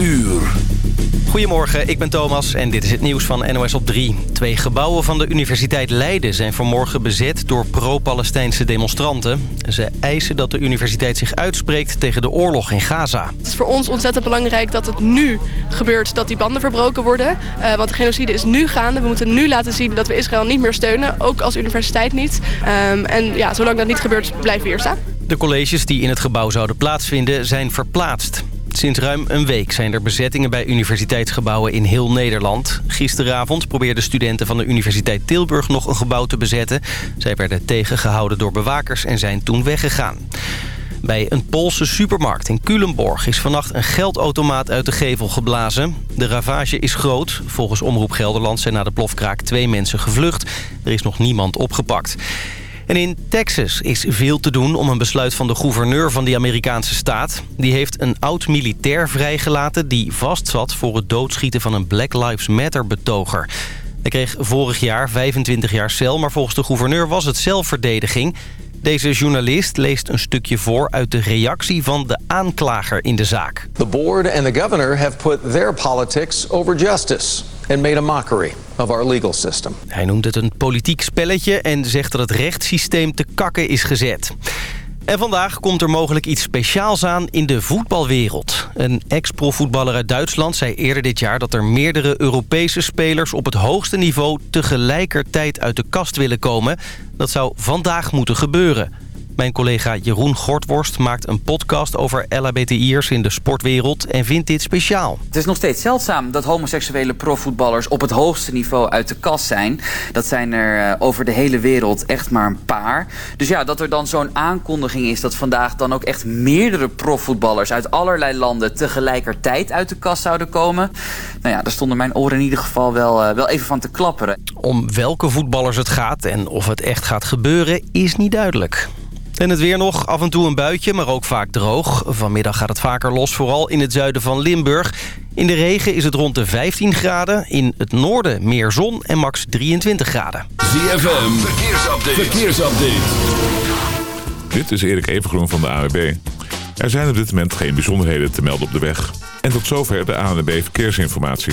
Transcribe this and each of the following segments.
uur. Goedemorgen, ik ben Thomas en dit is het nieuws van NOS op 3. Twee gebouwen van de Universiteit Leiden zijn vanmorgen bezet door pro-Palestijnse demonstranten. Ze eisen dat de universiteit zich uitspreekt tegen de oorlog in Gaza. Het is voor ons ontzettend belangrijk dat het nu gebeurt dat die banden verbroken worden. Uh, want de genocide is nu gaande. We moeten nu laten zien dat we Israël niet meer steunen, ook als universiteit niet. Um, en ja, zolang dat niet gebeurt, blijven we hier staan. De colleges die in het gebouw zouden plaatsvinden zijn verplaatst. Sinds ruim een week zijn er bezettingen bij universiteitsgebouwen in heel Nederland. Gisteravond probeerden studenten van de Universiteit Tilburg nog een gebouw te bezetten. Zij werden tegengehouden door bewakers en zijn toen weggegaan. Bij een Poolse supermarkt in Culemborg is vannacht een geldautomaat uit de gevel geblazen. De ravage is groot. Volgens Omroep Gelderland zijn na de plofkraak twee mensen gevlucht. Er is nog niemand opgepakt. En in Texas is veel te doen om een besluit van de gouverneur van die Amerikaanse staat. Die heeft een oud-militair vrijgelaten die vastzat voor het doodschieten van een Black Lives Matter betoger. Hij kreeg vorig jaar 25 jaar cel, maar volgens de gouverneur was het zelfverdediging. Deze journalist leest een stukje voor uit de reactie van de aanklager in de zaak. The board and the governor have put their politics over justice and made a mockery of our legal system. Hij noemt het een politiek spelletje en zegt dat het rechtssysteem te kakken is gezet. En vandaag komt er mogelijk iets speciaals aan in de voetbalwereld. Een ex-profvoetballer uit Duitsland zei eerder dit jaar... dat er meerdere Europese spelers op het hoogste niveau... tegelijkertijd uit de kast willen komen. Dat zou vandaag moeten gebeuren. Mijn collega Jeroen Gortworst maakt een podcast over LHBTI'ers in de sportwereld en vindt dit speciaal. Het is nog steeds zeldzaam dat homoseksuele profvoetballers op het hoogste niveau uit de kast zijn. Dat zijn er eh, over de hele wereld echt maar een paar. Dus ja, dat er dan zo'n aankondiging is dat vandaag dan ook echt meerdere profvoetballers uit allerlei landen tegelijkertijd uit de kast zouden komen. Nou ja, daar stonden mijn oren in ieder geval wel, uh, wel even van te klapperen. Om welke voetballers het gaat en of het echt gaat gebeuren is niet duidelijk. En het weer nog, af en toe een buitje, maar ook vaak droog. Vanmiddag gaat het vaker los, vooral in het zuiden van Limburg. In de regen is het rond de 15 graden. In het noorden meer zon en max 23 graden. ZFM, verkeersupdate. verkeersupdate. Dit is Erik Evengroen van de AWB. Er zijn op dit moment geen bijzonderheden te melden op de weg. En tot zover de ANWB Verkeersinformatie.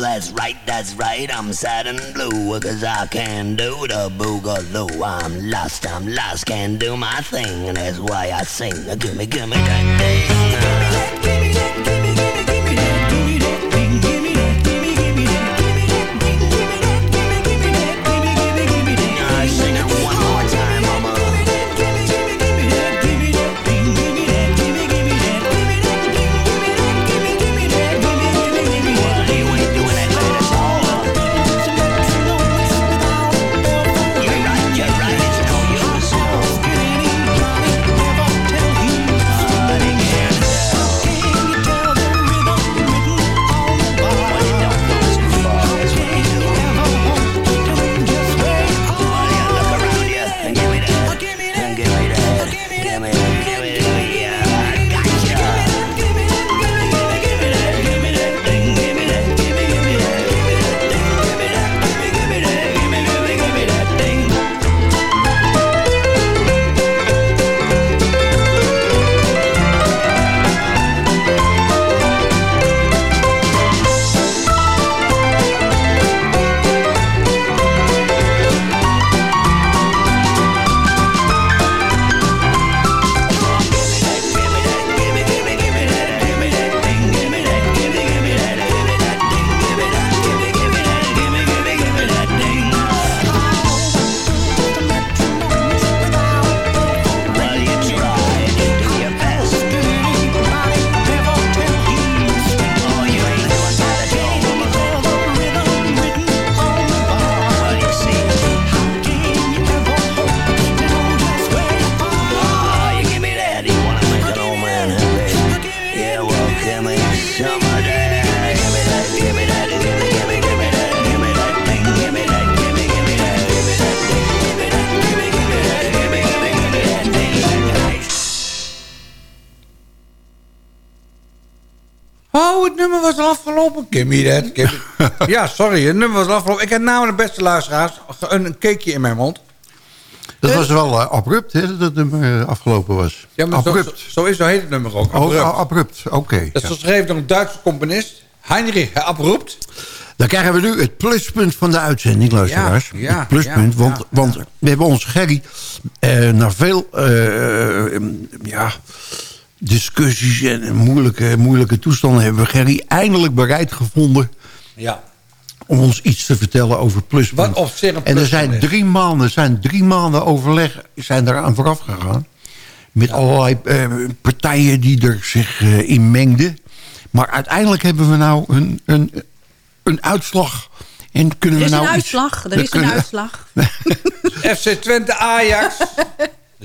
That's right, that's right, I'm sad and blue Cause I can't do the boogaloo I'm lost, I'm lost, can't do my thing And that's why I sing Gimme, gimme that thing Oh, Give me that. Give me- ja, sorry, het nummer was afgelopen. Ik heb namelijk, beste luisteraars, een, een cakeje in mijn mond. Dat was wel eh, abrupt, hè, dat het nummer eh, afgelopen was. Ja, maar zo, abrupt. zo, zo is zo heet het nummer ook. Oh, Abrupt. oh, abrupt, oké. Dat is geschreven door een Duitse componist. Heinrich Abrupt. Dan krijgen we nu het pluspunt van de uitzending, luisteraars. Ja, ja, het pluspunt, ja, want, ja, want we hebben onze Gerry... eh, na veel eh, ja, discussies en moeilijke, moeilijke toestanden... hebben we Gerry eindelijk bereid gevonden... Ja. om ons iets te vertellen over pluspunt. Wat een en er zijn is. drie maanden, zijn drie maanden overleg zijn eraan vooraf gegaan. Met allerlei eh, partijen die er zich eh, in mengden. Maar uiteindelijk hebben we nou een, een, een uitslag. En kunnen Er is we nou een iets- uitslag. Er is een uitslag. FC Twente Ajax 6-3.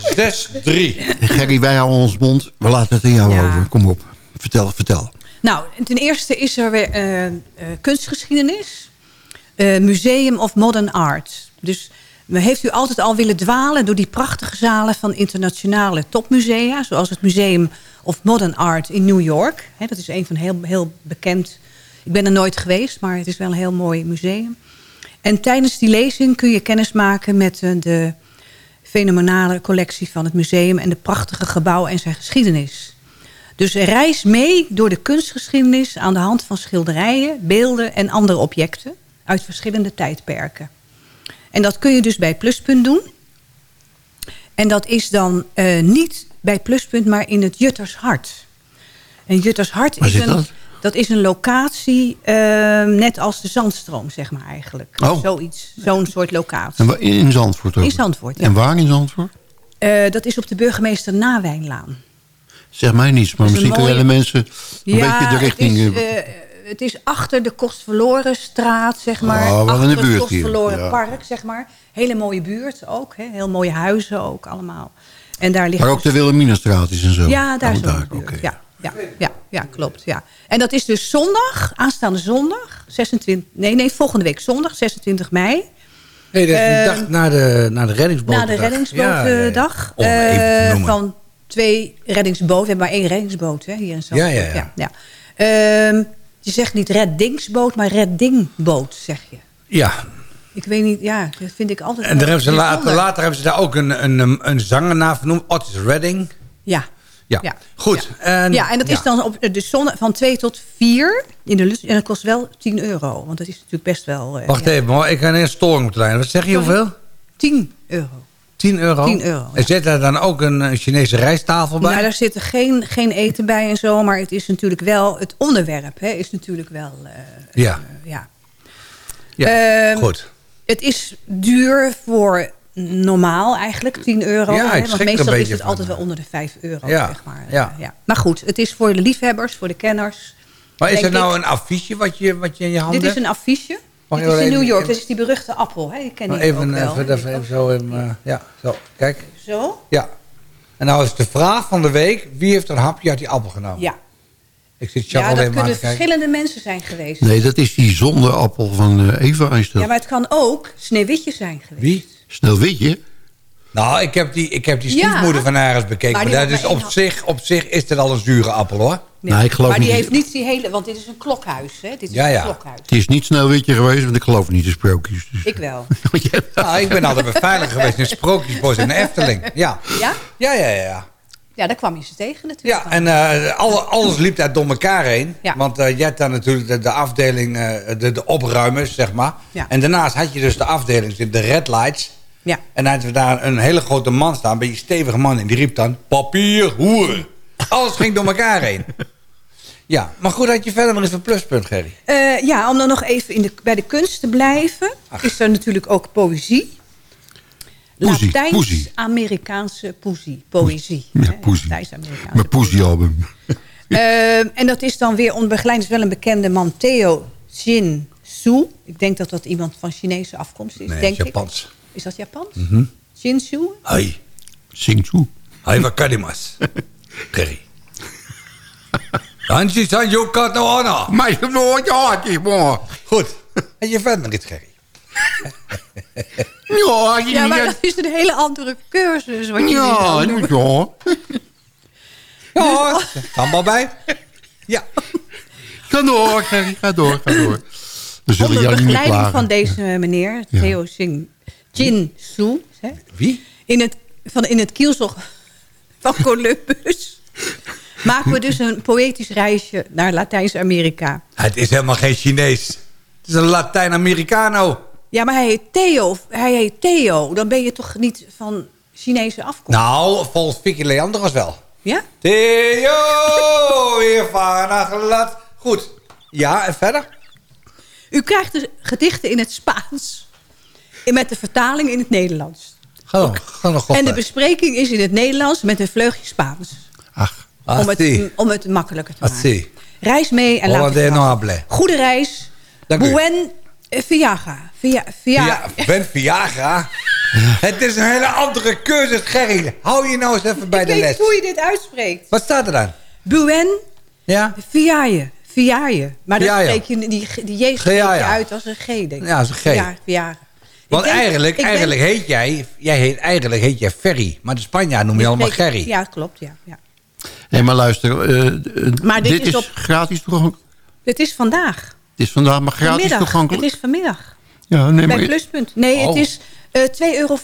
Gerry, wij houden ons mond. We laten het in jou Ja. over. Kom op. Vertel, vertel. Nou, ten eerste is er weer eh, eh, kunstgeschiedenis. eh, Museum of Modern Art. Dus we heeft u altijd al willen dwalen door die prachtige zalen van internationale topmusea. Zoals het Museum of Modern Art in New York. Hè, dat is een van heel, heel bekend. Ik ben er nooit geweest, maar het is wel een heel mooi museum. En tijdens die lezing kun je kennis maken met de fenomenale collectie van het museum... en de prachtige gebouwen en zijn geschiedenis. Dus reis mee door de kunstgeschiedenis aan de hand van schilderijen, beelden en andere objecten uit verschillende tijdperken. En dat kun je dus bij Pluspunt doen. En dat is dan eh, niet bij Pluspunt, maar in het Juttershart. En Juttershart is een, dat? Dat is een locatie eh, net als de Zandstroom, zeg maar eigenlijk. Oh. Zoiets, zo'n soort locatie. En in, Zandvoort ook? In Zandvoort, ja. En waar in Zandvoort? Eh, dat is op de burgemeester Nawijnlaan. Zeg mij niets, maar misschien kunnen de mooie- mensen een beetje de richting... Het is, eh, eh, het is achter de Kostverloren straat, zeg maar. Oh, achter het hier, Kostverloren ja. park, zeg maar. Hele mooie buurt ook. Hè? Heel mooie huizen ook allemaal. En daar ligt maar ook de Wilhelminastraat is en zo. Ja, daar Oh, is ook. Ja, ja, ja, ja, klopt. Ja. En dat is dus zondag, aanstaande zondag. 26, nee, nee, volgende week zondag, 26 mei. Nee, dat is de Eh, dag na de, na de reddingsboot. Na de reddingsbootdag. Eh, van twee reddingsboten. We hebben maar één reddingsboot hè, hier in Zandvoort. Ja, ja, ja. Ehm, je zegt niet reddingsboot, maar reddingboot, zeg je. Ja, Ik weet niet, ja, dat vind ik altijd en daar hebben ze later, later hebben ze daar ook een, een, een zanger naar vernoemd. Otis Redding. Ja. Ja, Ja. goed. En, ja, en dat is dan op de zonne van 2 tot 4 in de lust. En dat kost wel 10 euro. Want dat is natuurlijk best wel... eh, Wacht ja, even, maar ik ga een storing op de lijn. Wat zeg je, hoeveel? 10 euro. 10 euro? 10 euro, En zit daar dan ook een, een Chinese rijsttafel bij? Nou, daar zit er geen, geen eten bij en zo. Maar het is natuurlijk wel... Het onderwerp hè, is natuurlijk wel... eh, ja, ja. ja. Ehm, goed. Het is duur voor normaal eigenlijk, 10 euro. Ja, hè, want een meestal is het altijd wel onder de 5 euro, Ja, zeg maar. ja. ja. Maar goed, het is voor de liefhebbers, voor de kenners. Maar is er nou ik. een affiche wat je, wat je in je hand Dit is hebt? een affiche. Mag Dit is in even- New York, even- dat is die beruchte appel. Hè? Die ken Nou, ook even, wel. even, even, even zo. in, eh, ja, zo. Kijk. Zo? Ja. En nou is de vraag van de week. Wie heeft er een hapje uit die appel genomen? Ja. Ik zit Ja, dat alleen maar aan kunnen verschillende mensen zijn geweest. Nee, dat is die zondeappel van eh, Eva dat. Ja, maar het kan ook Sneeuwwitje zijn geweest. Wie? Sneeuwwitje? Nou, ik heb die, ik heb die Ja. stiefmoeder van ergens bekeken. Maar dat is op, zich, op zich is het al een zure appel hoor. Nee. Nee, ik geloof maar die niet. heeft niet die hele... Want dit is een klokhuis, hè? Dit is Ja, een ja. klokhuis. Het is niet Sneeuwwitje geweest, want ik geloof niet in sprookjes. Dus. Ik wel. Nou, ik ben altijd beveiligd geweest in Sprookjesbos in de Efteling. Ja, Ja? ja, ja. ja. Ja, daar kwam je ze tegen natuurlijk. Ja, en eh, alle, alles liep daar door elkaar heen. Ja. Want eh, je had dan natuurlijk de, de afdeling, eh, de, de opruimers, zeg maar. Ja. En daarnaast had je dus de afdeling, de red lights. Ja. En dan hadden we daar een hele grote man staan, een beetje stevige man. En die riep dan, papier, hoer. Alles ging door elkaar heen. Ja, maar goed, had je verder nog eens een pluspunt, Gerry? Eh, ja, om dan nog even in de, bij de kunst te blijven... is er natuurlijk ook poëzie. Latijns-Amerikaanse poezie. Poëzie. Ja, poezie. Latijns-Amerikaanse Mijn poesiealbum. Eh, en dat is dan weer onder is wel een bekende man, Theo Jin Su. Ik denk dat dat iemand van Chinese afkomst is, Nee, denk Japans. ik. Is dat Japans? Mhm. Jin Su? Hoi. Sing toe. Hoi, wat kan die mas? Gerry. Danji san yo kat no ana. Maar je nooit ja, mooi. Goed. En je verder nog iets, Gerry? Ja, je Ja, maar dat is een hele andere cursus. Wat je nu Ja, moet ja. Ja, sambal bij. Ja. Ga door, Gerry, ga door, ga door. We zullen Onder begeleiding van deze meneer, Ja. Theo Singh Jin Soo. hè, Wie? In het, van, in het kielzog van Columbus. maken we dus een poëtisch reisje naar Latijns-Amerika. Het is helemaal geen Chinees. Het is een Latijn-Americano. Ja, maar hij heet Theo. Hij heet Theo. Dan ben je toch niet van Chinese afkomst? Nou, volgens Vicky Leandros wel. Ja? Theo, weer van lat. Goed. Ja, en verder? U krijgt de gedichten in het Spaans. Met de vertaling in het Nederlands. Ga nog En de bespreking is in het Nederlands met een vleugje Spaans. Ach, Om het, om het makkelijker te maken. Reis mee en laat hable. Goede reis. Dank. Buen eh, Viagra. Via, via, Ja, Ben Viagra. Het is een hele andere cursus, Gerry. Hou je nou eens even bij Ik de weet les. niet hoe je dit uitspreekt. Wat staat er dan? Buen Ja? Viaje. Viaje. Maar dan spreek je die, die J je uit als een G, denk ik. Ja, als een G. Via- Viagra. Want denk- eigenlijk, denk- eigenlijk heet jij, jij heet, eigenlijk heet jij Ferry. Maar de Spanjaard noem je allemaal Gerry. Ja, klopt. Ja, ja. nee, maar luister. eh, eh, Maar dit dit is is, op- gratis toegankelijk. Het is vandaag. Het is vandaag maar gratis vanmiddag. toegankelijk. Het is vanmiddag. ja, nee, Bij maar, Pluspunt. Nee, het Oh. is eh 2,50 euro.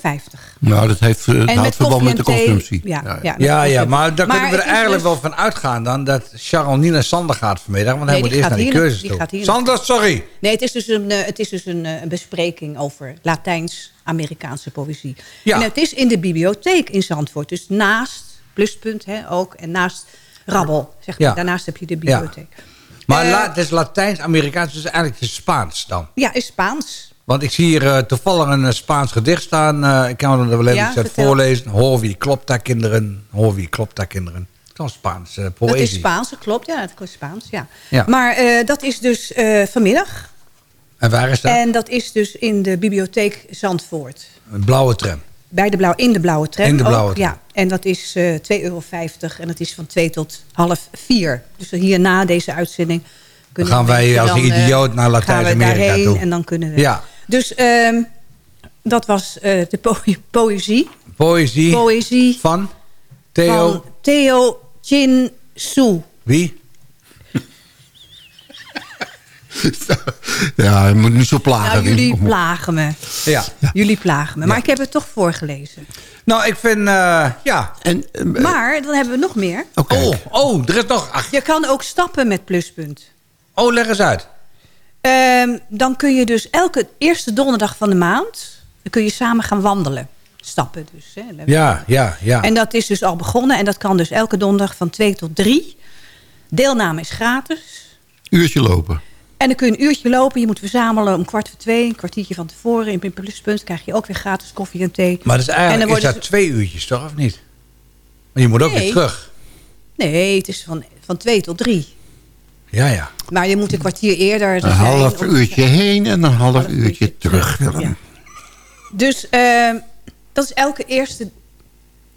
nou, dat heeft, uh, met verband met de consumptie. Ja, ja. Ja, maar daar Maar kunnen we er eigenlijk dus- wel van uitgaan dan... dat Charles niet naar Sander gaat vanmiddag. Want hij moet eerst naar die cursus die toe. Sander, sorry. Nee, het is dus een, eh, het is dus een, een bespreking over Latijns-Amerikaanse poëzie. Ja. En het is in de bibliotheek in Zandvoort. Dus naast Pluspunt hè, ook en naast Rabbel. Zeg maar. Ja. Daarnaast heb je de bibliotheek. Maar la- het is Latijns-Amerikaans, dus eigenlijk het is Spaans dan. Ja, is Spaans. Want ik zie hier eh, toevallig een eh, Spaans gedicht staan. Eh, ik kan het er wel even Ja, voorlezen. Hoor wie klopt daar kinderen. Hoor wie klopt daar kinderen. Dat is Spaans poëzie. Dat is Spaans, dat klopt. Ja, dat is Spaans, ja. Ja. Maar dat is dus vanmiddag. En waar is dat? En dat is dus in de bibliotheek Zandvoort. Een blauwe tram. Bij de blauw, in de blauwe tram. In de blauwe ook, tram. Ja, en dat is eh 2,50 euro. En dat is van 2 tot half 4. Dus hierna deze uitzending... kunnen gaan wij als dan, een idioot naar Latijns-Amerika toe. En dan kunnen we... Ja. Dus ehm, dat was eh, de po- poëzie. Poëzie Poëzie van Theo. van Theo Chin Soo. Wie? Ja, je moet niet zo plagen. Nou, jullie plagen me. Ja. Jullie plagen me. Maar ik heb het toch voorgelezen. Nou, ik vind... eh, ja. En, eh, Maar dan hebben we nog meer. oké. Oh, oh, er is nog... Ach, Je kan ook stappen met pluspunt. oh, leg eens uit. Ehm, dan kun je dus elke eerste donderdag van de maand... dan kun je samen gaan wandelen. Stappen dus. Hè. Ja, ja, ja. En dat is dus al begonnen. En dat kan dus elke donderdag van 2 tot 3. Deelname is gratis. Uurtje lopen. En dan kun je een uurtje lopen. Je moet verzamelen om kwart voor twee. Een kwartiertje van tevoren. In pluspunt krijg je ook weer gratis koffie en thee. Maar dat is En dan eigenlijk is dat twee uurtjes, toch? Of niet? Maar je moet ook weer terug. Nee, het is van, van 2 tot 3. Ja, ja. Maar je moet een kwartier eerder Een half uurtje heen en een half, half uurtje uurtje terug. ja. Dus ehm, dat is elke eerste...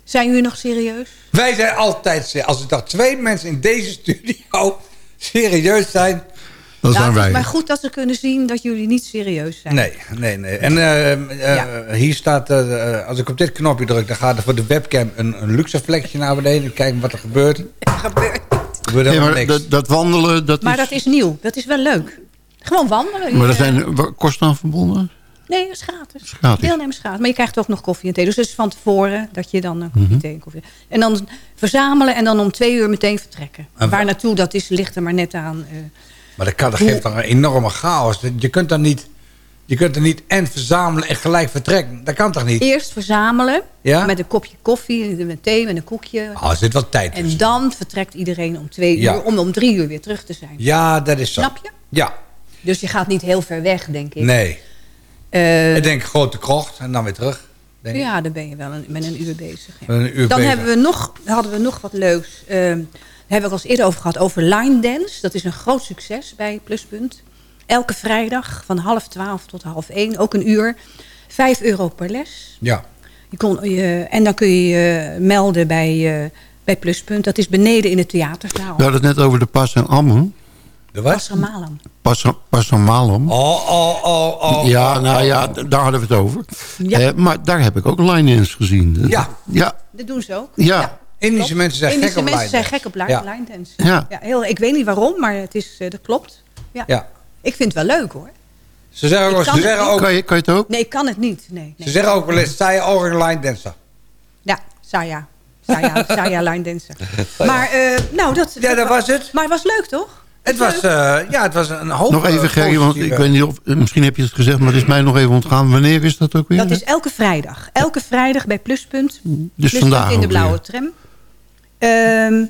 Zijn jullie nog serieus? Wij zijn altijd... se- Als er twee mensen in deze studio serieus zijn... Dat Nou, zijn het is wij. maar goed dat ze kunnen zien dat jullie niet serieus zijn. Nee, nee, nee. En eh, eh, Ja. hier staat... eh, als ik op dit knopje druk, dan gaat er voor de webcam een, een luxe naar beneden. Kijken wat er gebeurt. Er Er gebeurt gebeurt Nee, helemaal maar niks. dat, dat wandelen, dat Maar is... dat is nieuw. Dat is wel leuk. Gewoon wandelen. Maar Je- zijn kosten aan verbonden? Nee, dat is gratis. is gratis. Deelnemen is gratis. Maar je krijgt ook nog koffie en thee. Dus het is van tevoren dat je dan een koffie, Mhm. thee en koffie... En dan verzamelen en dan om twee uur meteen vertrekken. En Waar wa- naartoe, dat is, ligt er maar net aan. eh. Maar dat, kan, dat geeft dan een enorme chaos. Je kunt dan niet... Je kunt er niet en verzamelen en gelijk vertrekken. Dat kan toch niet? Eerst verzamelen Ja? met een kopje koffie, met thee, met een koekje. Oh, er zit wel tijd En tussen. dan vertrekt iedereen om twee Ja. uur, om om drie uur weer terug te zijn. Ja, dat is zo. Snap je? Ja, Dus je gaat niet heel ver weg, denk ik. nee. Eh, Ik denk grote krocht en dan weer terug. Denk ik. ja, dan ben je wel een, met een uur bezig. ja. Een uur Dan bezig. hebben we nog, hadden we nog wat leuks. Ehm, daar hebben we het al eens eerder over gehad. Over line dance. Dat is een groot succes bij Pluspunt. Elke vrijdag van half twaalf tot half één. Ook een uur. Vijf euro per les. Ja. Je kon, je, en dan kun je je melden bij, eh, bij Pluspunt. Dat is beneden in het theaterzaal. We hadden het net over de Pas en Ammen. De wat? Pasramalam. Pas, pas en Malum. Oh, oh, oh, oh. ja, oh, nou oh, ja, oh. daar hadden we het over. Ja. Eh, maar daar heb ik ook line-ins gezien. Ja. Ja, Dat doen ze ook. ja. Indische Klopt. mensen zijn Indische gek op mensen zijn line gek op line, Ja. line dance. Ja. Ja, heel, ik weet niet waarom, maar het is, eh, dat klopt. Ja. Ja. Ik vind het wel leuk hoor. Ze zeggen, ook, kan ze zeggen ook, Kan je, kan je het ook? Nee, ik kan het niet. Nee, nee. ze zeggen ook wel eens, over een line dancer. Ja, Saya. Saya, Saya line dancer. Maar, eh, nou, dat... Ja, dat was het. Maar het was leuk, toch? Het was, eh, ja, het was een hoop Nog even, eh, Gerry, want ik weet niet of... Misschien heb je het gezegd, maar het is mij nog even ontgaan. Wanneer is dat ook weer? Dat is elke vrijdag. Elke vrijdag bij Pluspunt. Dus Pluspunt vandaag in de blauwe weer. tram. Ehm,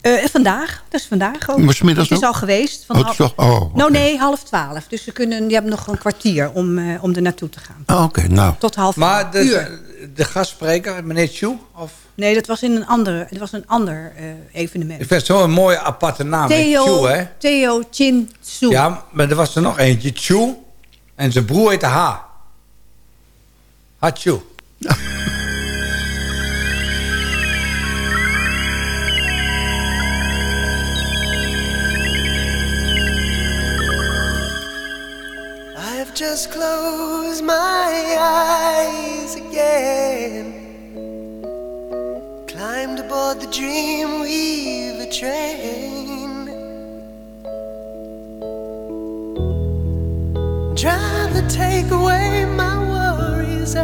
eh, vandaag. Dat is vandaag ook. Maar het is ook? al geweest. Van Oh, het is half- al- oh, Nou nee, half twaalf. Dus ze kunnen, je hebt nog een kwartier om, eh, om er naartoe te gaan. Ah, Oké, nou. Tot half Maar de, uur. de gastspreker, meneer Chu, of, Nee, dat was in een ander, het was een ander eh, evenement. ik vind het zo'n mooie aparte naam. Theo, Chu, hè? Theo Chin Tzu. Ja, maar er was er nog eentje, Chu. En zijn broer heette Ha. Ha Chu. my eyes again. Climbed aboard the Dreamweaver train. Trying to take away my worries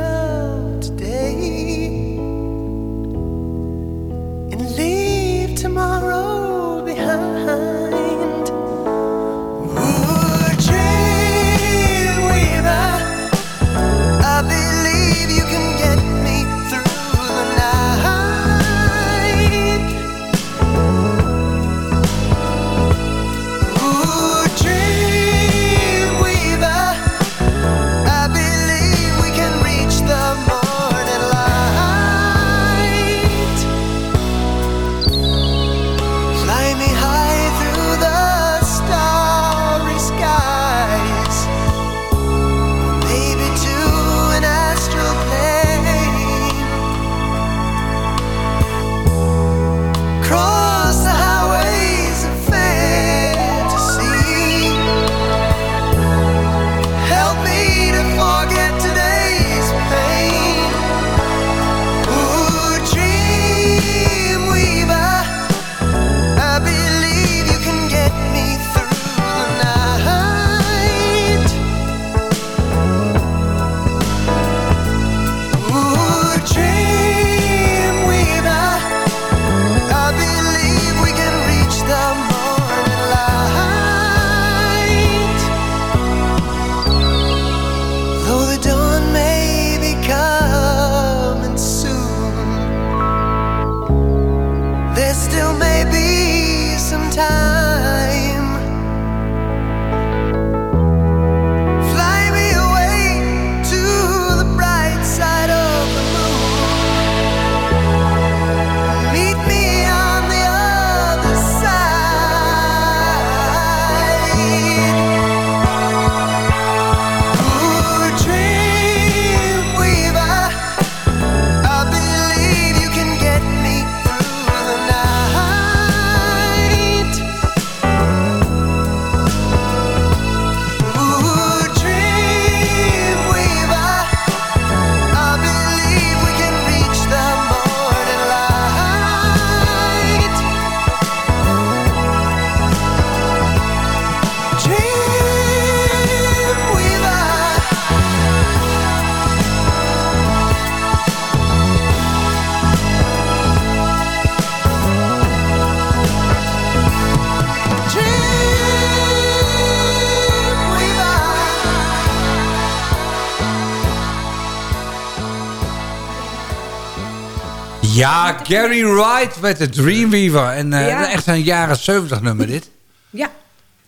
Gary Wright met de Dreamweaver. En eh, Ja. echt een jaren 70 nummer dit. Ja.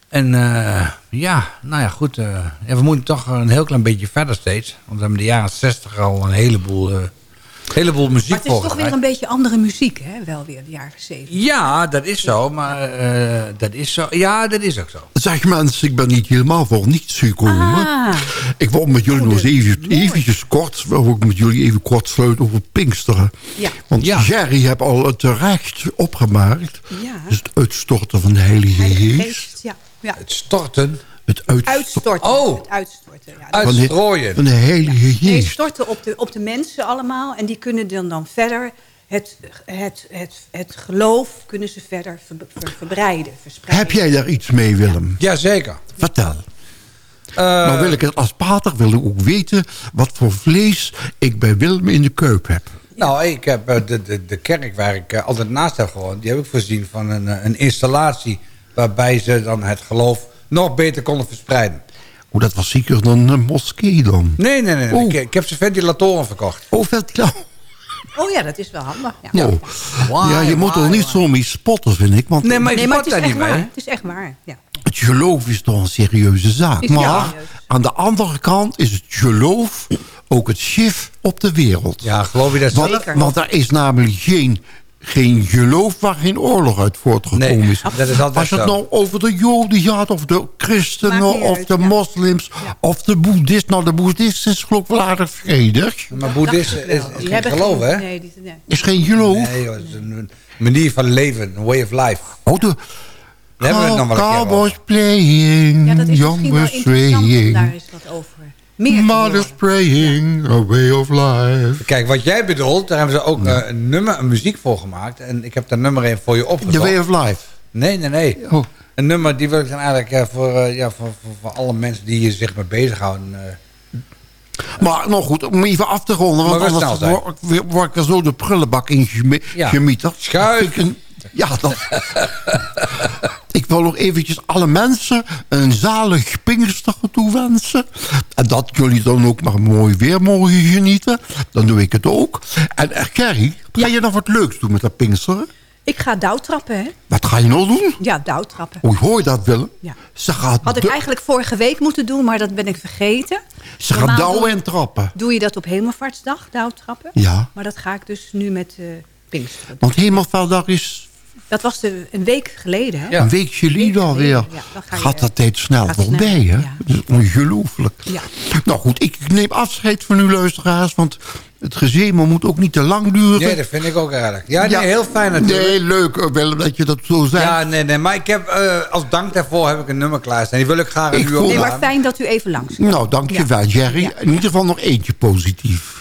En eh, ja, nou ja, goed. eh, ja, we moeten toch een heel klein beetje verder steeds. Want we hebben de jaren 60 al een heleboel, heleboel muziek Maar het is toch weer een beetje andere muziek, hè? Wel weer, de jaren zeventig. Ja, dat is zo. Maar eh, dat is zo. Ja, dat is ook zo. Zeg mensen, ik ben niet helemaal voor niets gekomen. Ah. Ik wil met jullie nog eens even, eventjes kort... wil ik met jullie even kort sluiten over Pinksteren. Ja. Want Ja. Jerry heeft al terecht opgemerkt... Ja. dus het uitstorten van de Heilige, Heilige Geest. Geest, ja. ja. Het storten. Het uitstorten Uitstorten. Oh. Het uitstorten, ja. van de, Uitstrooien. van de Heilige Nee, Geest. storten op de, op de mensen allemaal. En die kunnen dan, dan verder het, het, het, het geloof kunnen ze verder ver- ver- verbreiden, verspreiden. Heb jij daar iets mee, Willem? Jazeker. Vertel. Eh, nou wil ik het als pater wil ik ook weten... wat voor vlees ik bij Willem in de keup heb. Nou, ik heb eh, de, de, de kerk waar ik eh, altijd naast heb gewoond... die heb ik voorzien van een, een installatie... waarbij ze dan het geloof nog beter konden verspreiden. Hoe dat was zeker dan een moskee dan? Nee, nee, nee. Oh. Ik, ik heb ze ventilatoren verkocht. Oh, ventilator. Oh ja, dat is wel handig. Ja, Oh. ja, je moet er niet zo mee spotten, vind ik. Want Nee, maar ik nee, maar spot het is daar echt niet mee. waar. Het is echt waar, ja. het geloof is toch een serieuze zaak. Is maar serieus. aan de andere kant is het geloof ook het gif op de wereld. Ja, geloof je dat Want, zelf? want er is namelijk geen, geen geloof waar geen oorlog uit voortgekomen Nee, is. dat is altijd Als het zo. nou over de Joden gaat, of de christenen, of uit, de ja. moslims, of de boeddhisten. Nou, de boeddhisten is geloof wel aardig vredig. Maar boeddhisten is, is geen geloof, hè? Nee, die, nee. Is geen geloof. Nee, joh, het is een manier van leven, een way of life. Oh, de Daar hebben we het nog wel een keer cowboys playing, Ja, dat is young misschien wel daar eens wat over meer Mother's praying, a way of life. Kijk, wat jij bedoelt, daar hebben ze ook eh, een nummer, een muziek voor gemaakt. En ik heb daar nummer een voor je The opgezocht. way of life. Nee, nee, nee. Oh. Een nummer die wil ik dan eigenlijk eh, voor, eh, ja, voor, voor, voor alle mensen die zich mee bezighouden. eh. Maar nog goed, om even af te ronden. Want anders word, ik- word ik er zo de prullenbak in geme- Ja. gemieterd. Schuif. Ja, dat... ik wil nog eventjes alle mensen een zalig Pinkster toewensen. En dat jullie dan ook maar mooi weer mogen genieten. Dan doe ik het ook. En uh, Kerry, ga je nog wat leuks doen met dat Pinksteren? Ik ga douwtrappen, hè? Wat ga je nou doen? Ja, douwtrappen. Hoe hoor je dat, Willem? Ja. Ze gaat, Had ik eigenlijk vorige week moeten doen, maar dat ben ik vergeten. ze gaat douwen en trappen. Doe je dat op Hemelvaartsdag, douwtrappen? Ja. Maar dat ga ik dus nu met eh Pinksteren. Want Hemelvaartdag is Dat was de, een week geleden, hè? Ja. Een week geleden alweer. Ja, dan gaat dat tijd snel voorbij, hè? ja. Dat is ongelooflijk. Ja. Nou goed, ik neem afscheid van uw luisteraars... want het gezemel moet ook niet te lang duren. Ja, dat vind ik ook aardig. Ja, nee, heel fijn natuurlijk. Nee, leuk eh, Willem dat je dat zo zegt. Ja, nee, nee. Maar ik heb, eh, als dank daarvoor heb ik een nummer klaarstaan. Die wil ik graag aan Ik u voel- Nee, maar fijn dat u even langs. Nou, dankjewel Jerry. Ja. In ieder geval nog eentje positief.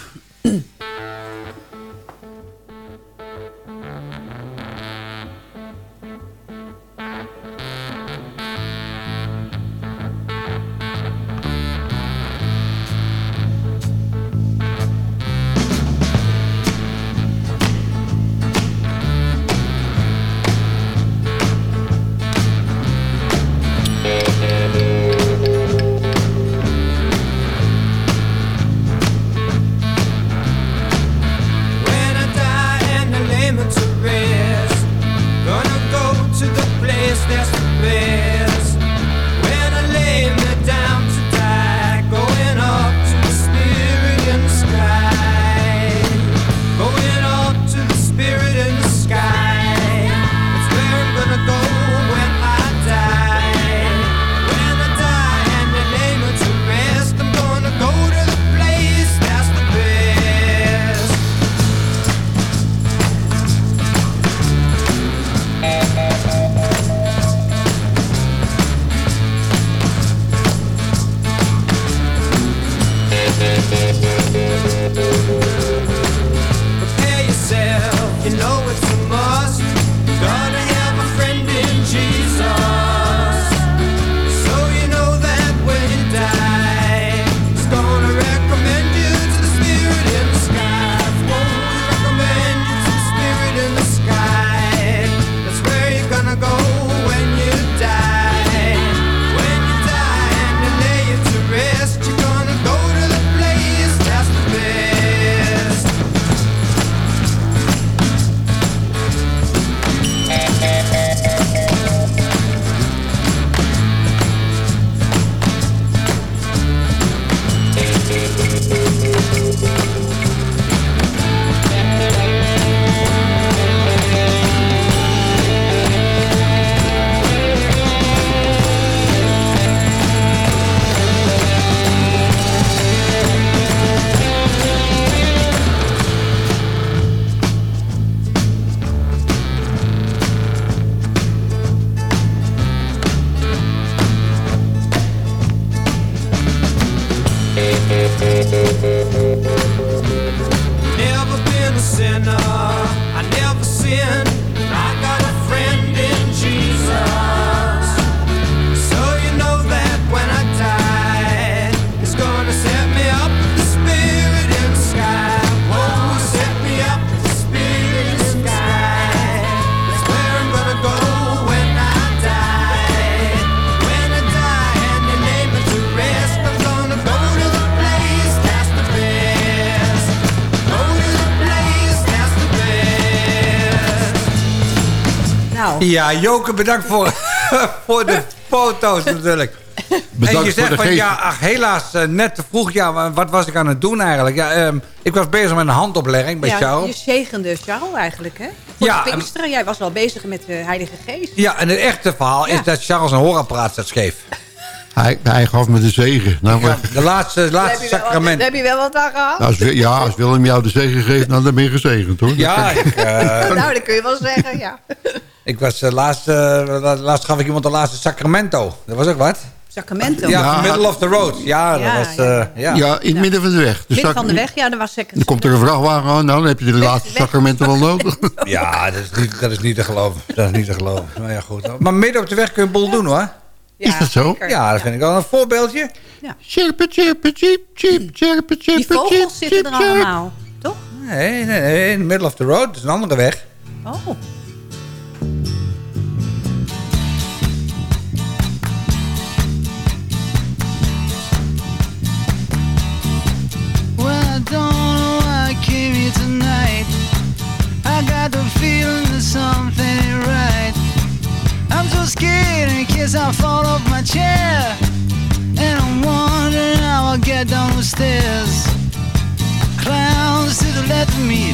Ja, Joke, bedankt voor, voor de foto's natuurlijk. Bedankt en je voor zegt van, geest. ja, ach, helaas, eh, net te vroeg. Ja, wat was ik aan het doen eigenlijk? Ja, ehm, ik was bezig met een handoplegging bij ja, Charles. je zegende Charles eigenlijk, hè? Voor Ja, de Pinksteren, jij was wel bezig met de Heilige Geest. Ja, en het echte verhaal Ja. is dat Charles een hoorapparaat zat scheef. Hij, hij gaf me de zegen. Nou, Ja, de laatste, laatste wat- sacrament. daar heb je wel wat aan gehad. als, Wi- ja, als Willem jou de zegen geeft, nou, dan ben je gezegend, hoor. Ja, ik, eh, nou, dat kun je wel zeggen, ja. Ik was uh, laatst, eh, laatst gaf ik iemand de laatste sacramento. Dat was ook wat. Sacramento. Ja, Ja. middle of the road. Ja, dat Ja, was... ja. eh, ja. Ja, in het midden van de weg. Dus Midden van de weg, ja, dat was zeker. Dan komt er een vrachtwagen aan, nou, dan heb je de laatste weg. sacramenten wel nodig. Ja, dat is, niet, dat is niet te geloven. Dat is niet te geloven. Nou ja, goed. Maar midden op de weg kun je een boel doen, hoor. Ja, Is dat zo? zeker. Ja, dat vind ik wel een voorbeeldje. Chirpe, chirpe, chip, chip, chirpe, Die chirpe, vogels chip, zitten chip, er chirp. allemaal, toch? Nee, nee, nee. In the middle of the road. Dat is een andere weg. Oh. Get down the stairs. Clowns to the left of me,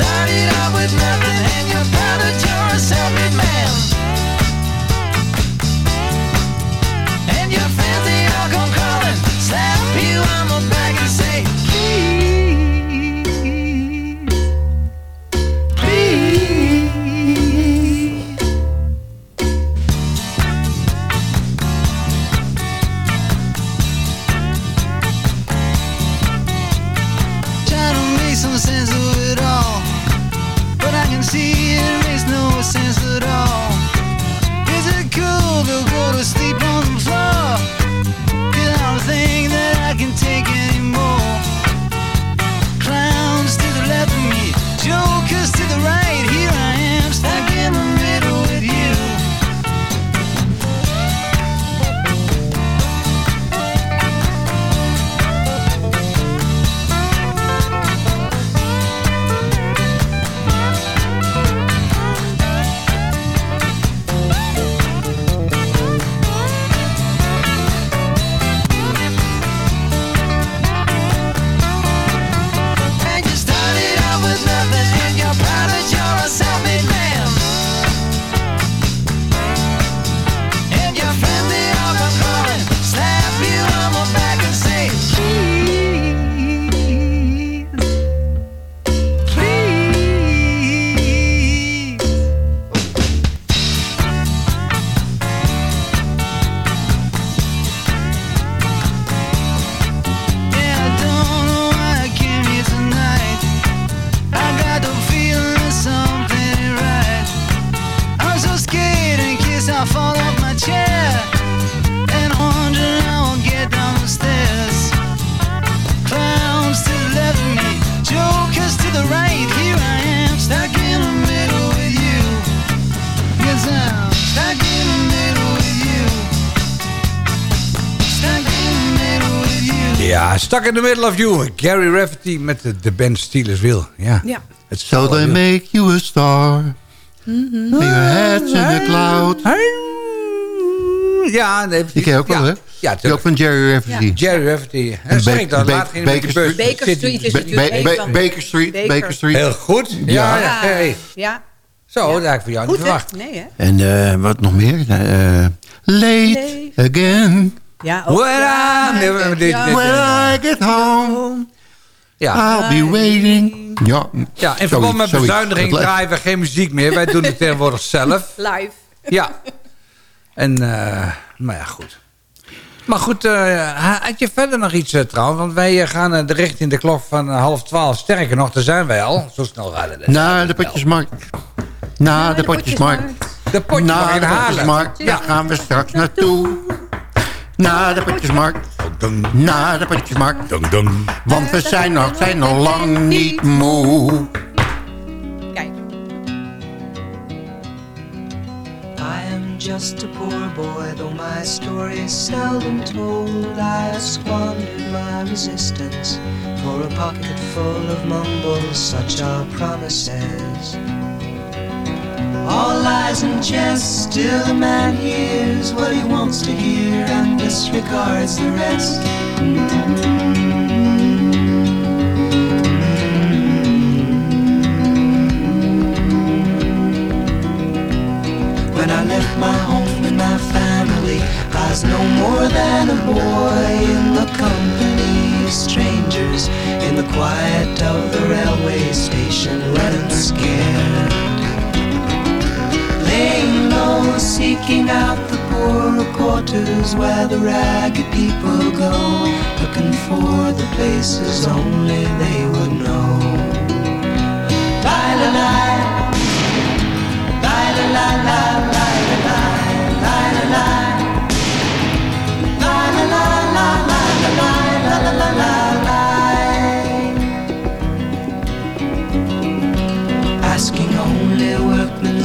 started out with nothing and you're proud that you're a self-made man. Ja, Stuck in the Middle of You. Gary Rafferty met de, de band Steelers Will. Ja. Ja. Het So they make you a star. Mhm. Lay your heads in the cloud. Ja, nee, Die ken je ook wel, hè? Ja, Die ook van Jerry Rafferty. Jerry Rafferty. En zeg ik dan, Ba- laat met de Baker bus. Street. Baker Street is natuurlijk Ba- van- Baker Street. Baker. Baker Street. Heel goed. Ja. Ja, ja. Hey. Ja. Zo, dat had ik voor jou Goed, niet verwacht. Nee, hè? En eh, wat nog meer? Eh, late again. Ja, ook. When ja, I- dit- dit- When I get home, Ja. I'll be waiting. Ja, Ja, in verband met bezuiniging draaien we geen muziek meer. Wij doen het tegenwoordig zelf. Live. Ja. En, eh maar ja, goed. Maar goed, eh, had je verder nog iets eh, trouwens? Want wij gaan de richting de klok van half twaalf. Sterker nog, daar zijn wij al. Zo snel gaan we. Naar de potjesmarkt. Naar de potjesmarkt. De potjesmarkt, daar gaan we straks naartoe. Naar de potjesmarkt, naar de potjesmarkt. Want we zijn nog, zijn nog lang niet moe. I am just a poor boy, though my story is seldom told. I have squandered my resistance for a pocket full of mumbles, such are promises. All lies and jest, still a man hears what he wants to hear and disregards the rest. When I left my home and my family, I was no more than a boy in the company low, seeking out the poorer quarters where the ragged people go, looking for the places only they would know. Lie, la, lie. Lie, la, la, la,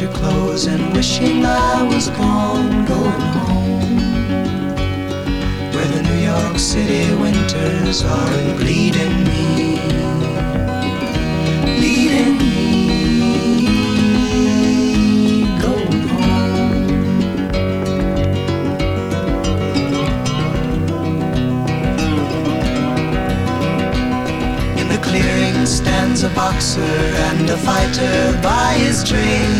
Winter clothes and wishing I was gone, going home. Where the New York City winters aren't bleeding me leading me going home. In the clearing stands a boxer and a fighter by his trade,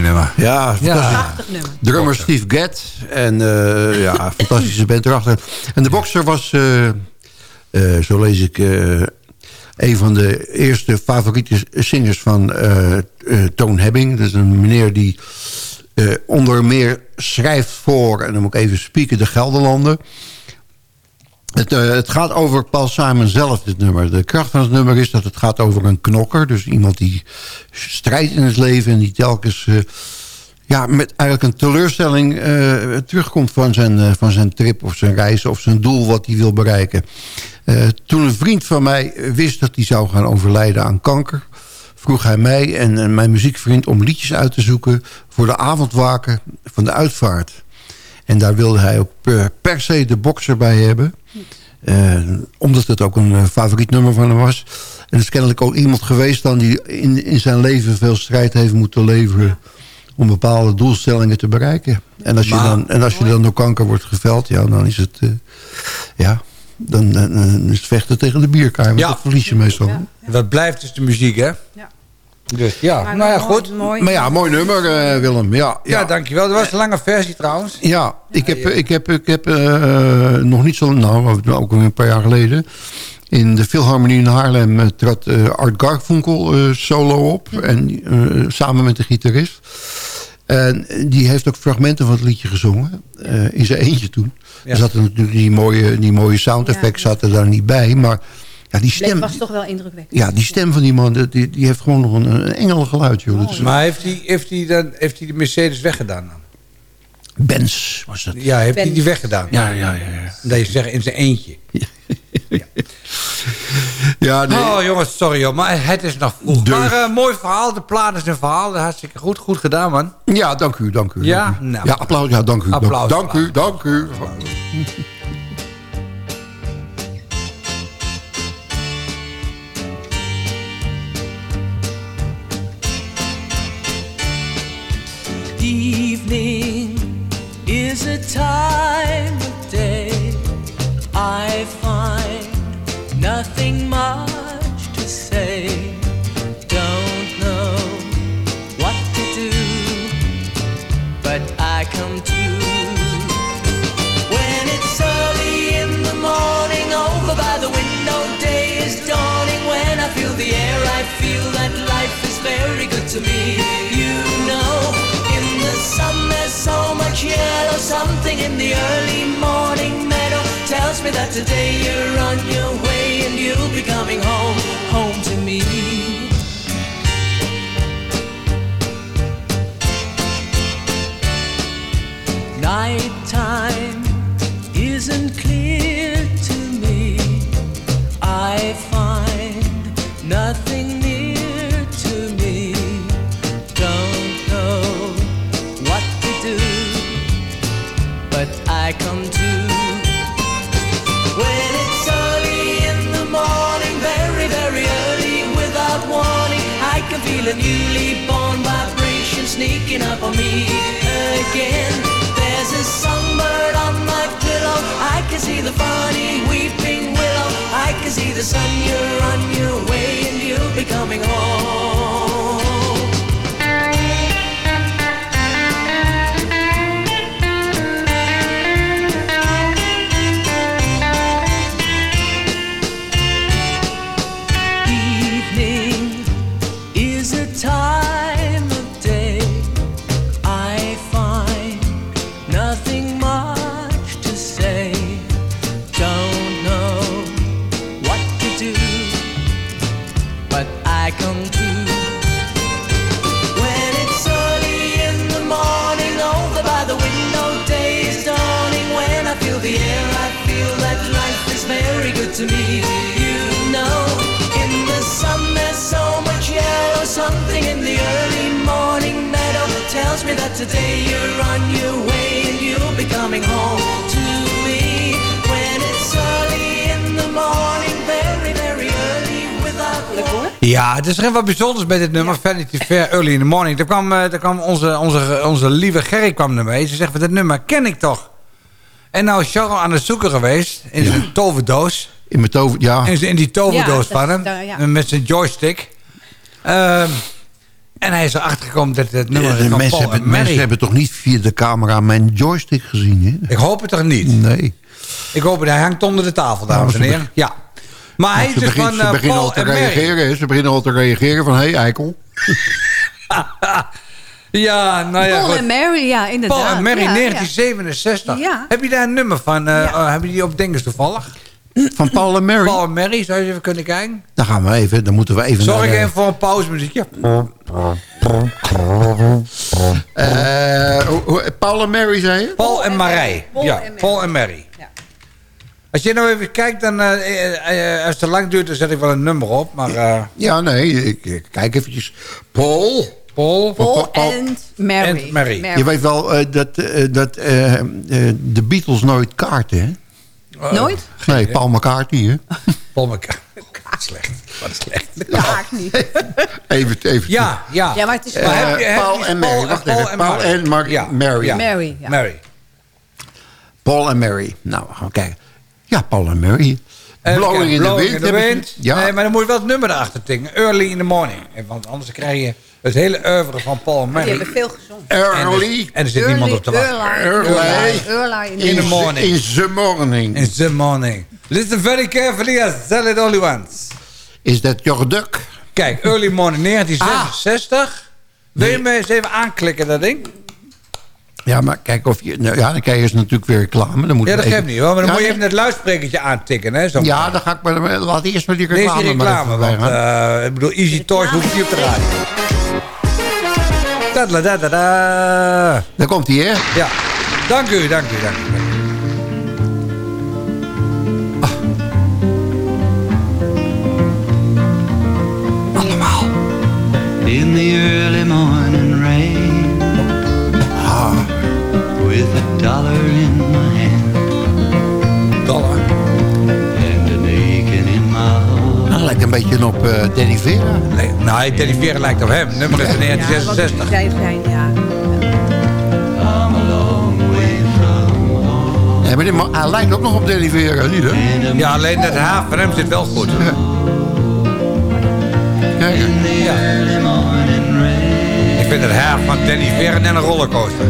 Mooi nummer. Ja, nummer. Drummer Steve Gadd. En eh, ja, fantastische band erachter. En de bokser was, eh, eh, zo lees ik... eh, een van de eerste favoriete zingers van eh eh, Toon Hebbing. Dat is een meneer die eh, onder meer schrijft voor... en dan moet ik even spieken, de Gelderlanden. Het, eh, het gaat over Paul Simon zelf, dit nummer. De kracht van het nummer is dat het gaat over een knokker. Dus iemand die strijdt in het leven en die telkens... eh, ja, met eigenlijk een teleurstelling eh, terugkomt van zijn, van zijn trip of zijn reis of zijn doel wat hij wil bereiken. Toen een vriend van mij wist dat hij zou gaan overlijden aan kanker, vroeg hij mij en, en mijn muziekvriend om liedjes uit te zoeken voor de avondwaken van de uitvaart. En daar wilde hij ook per, per se de bokser bij hebben. Eh, omdat het ook een eh, favoriet nummer van hem was. En het is kennelijk ook iemand geweest dan die in, in zijn leven veel strijd heeft moeten leveren om bepaalde doelstellingen te bereiken. En als je, Maar- dan, en als je dan door kanker wordt geveld, ja, dan is het... eh, ja, dan, dan- dan is het vechten tegen de bierkamer. Ja. Dat verlies je meestal. Wat blijft is de muziek, hè? Ja. Dus ja, Maar nou ja, mooi- goed. mooi. Maar ja, mooi nummer, eh, Willem. Ja, Ja, ja. dankjewel. Dat was een lange versie trouwens. Ja, ik heb, ik heb, ik heb eh, nog niet zo... Nou, ook al een paar jaar geleden... In de Philharmonie in Haarlem eh, trad eh, Art Garfunkel eh, solo op. En, eh, samen met de gitarist. En die heeft ook fragmenten van het liedje gezongen. eh, in zijn eentje toen. Ja. Er zaten natuurlijk die mooie, die mooie sound effects zaten daar niet bij. Maar ja, die stem... was toch wel indrukwekkend. Ja, die stem van die man, die, die heeft gewoon nog een, een engelengeluid. Joh. Is Maar heeft hij, heeft, hij dan, heeft hij de Mercedes weggedaan dan? Benz was dat. Ja, heeft hij die weggedaan? Ja, ja, ja. ja. Dat je zegt in zijn eentje. Ja, nee. Oh jongens, sorry hoor, maar het is nog vroeg. Dus- Maar eh, mooi verhaal, de plaat is een verhaal. Hartstikke goed, goed gedaan man. Ja, dank u, dank u. Ja? dank u. Nou. ja applaus, ja, dank u. dank- Applaus. Dank, u, dank u. Evening is a time of day I find nothing much to say. Don't know what to do, but I come to. When it's early in the morning, over by the window, day is dawning. When I feel the air, I feel that life is very good to me. Something in the early morning meadow tells me that today you're on your way and you'll be coming home, home to me. Nighttime isn't clear to me. I newly born vibration sneaking up on me again. There's a songbird on my pillow. I can see the funny weeping willow. I can see the sun. You're on your way, me that today you're on your way and you'll be coming home to me. When it's early in the morning, very, very early, without Ja, het is er wat bijzonders bij dit nummer. Vanity Fair, Early in the Morning. Daar kwam, eh, daar kwam onze, onze, onze lieve Gerry kwam ermee. Ze zegt, van dit nummer ken ik toch? En nou is Charles aan het zoeken geweest in zijn toverdoos. In, mijn tover, ja. In, in die toverdoos Ja, dat- van hem. ja. Met zijn joystick. Ehm, En hij is erachter gekomen dat het nummer de van mensen, Paul en hebben, Mary. mensen hebben toch niet via de camera mijn joystick gezien, hè? Ik hoop het toch niet? Nee. Ik hoop het, hij hangt onder de tafel, dames en Nou, ze heren. Ja. Maar hij is ze dus begint- van ze eh, beginnen Paul al te en Mary. reageren? Ze beginnen al te reageren van... Hé, hey, eikel. Ja, nou ja, Paul goed. en Mary, ja, inderdaad. Paul en Mary, Ja, ja. 1967. Ja. Heb je daar een nummer van? eh eh, heb je die op dinges toevallig? Van Paul en Mary? Paul en Mary, zou je eens even kunnen kijken? Dan gaan we even, dan moeten we even... Zorg naar even voor een pauzemuziekje. Eh, hoe- Paul en Mary, zei je? Paul en Marij. Paul Ja, en Mary. Paul en Mary. Als je nou even kijkt, dan, eh, eh, als het te lang duurt, dan zet ik wel een nummer op. Maar, eh, Ja, nee, ik, ik- kijk eventjes. Paul. Paul. Paul en Mary. En Mary. Je weet wel dat, eh, dat de Beatles nooit kaarten, hè? Nooit? Nee, Paul McCartney, hè? Paul McCartney. Slecht. Wat slecht. Ja, ik niet. Even, even. Ja, ja. Ja, maar het is je- heb Paul en Mary. Wacht Paul even. en Paul Mary. en Mar- Ja. Mary. Ja. Mary, ja. Mary. Paul en Mary. Nou, we gaan kijken. Ja, Paul en Mary. Even Blowing in the Blowing wind. in the wind. Ja. Nee, maar dan moet je wel het nummer erachter tikken. Early in the morning. Want anders krijg je het hele oeuvre van Paul en Die hebben veel gezongen. Early. En er zit niemand op te wachten. Early. Early. Early in In the morning. In the morning. In the morning. Listen very carefully as tell it only once. Is dat your duck? Kijk, early morning 1966. Wil je me eens even aanklikken, dat ding? Ja, maar kijk of je... Nou, ja, dan krijg je ze natuurlijk weer reclame. Dan moet Ja, je dat even- geeft niet hoor. Maar dan Ja, moet je even het luidsprekertje aantikken. Hè, zo Ja, dan ga ik maar... maar Laat eerst maar die reclame die maar reclame, even want eh, ik bedoel, Easy Toys hoeft niet op de radio. Da-da-da-da-da. Daar komt hij, hè? Ja, dank u, dank u, dank u. Nee, nou, Teddy Vera lijkt op hem. Nummer is van Ja, wat 1966. zij zijn, ja. Maar man- hij lijkt ook nog op Danny Vera, niet hè? Ja, alleen dat haar van hem zit wel goed. Kijk, Ja. Ik vind het haar van Danny Vera net een rollercoaster.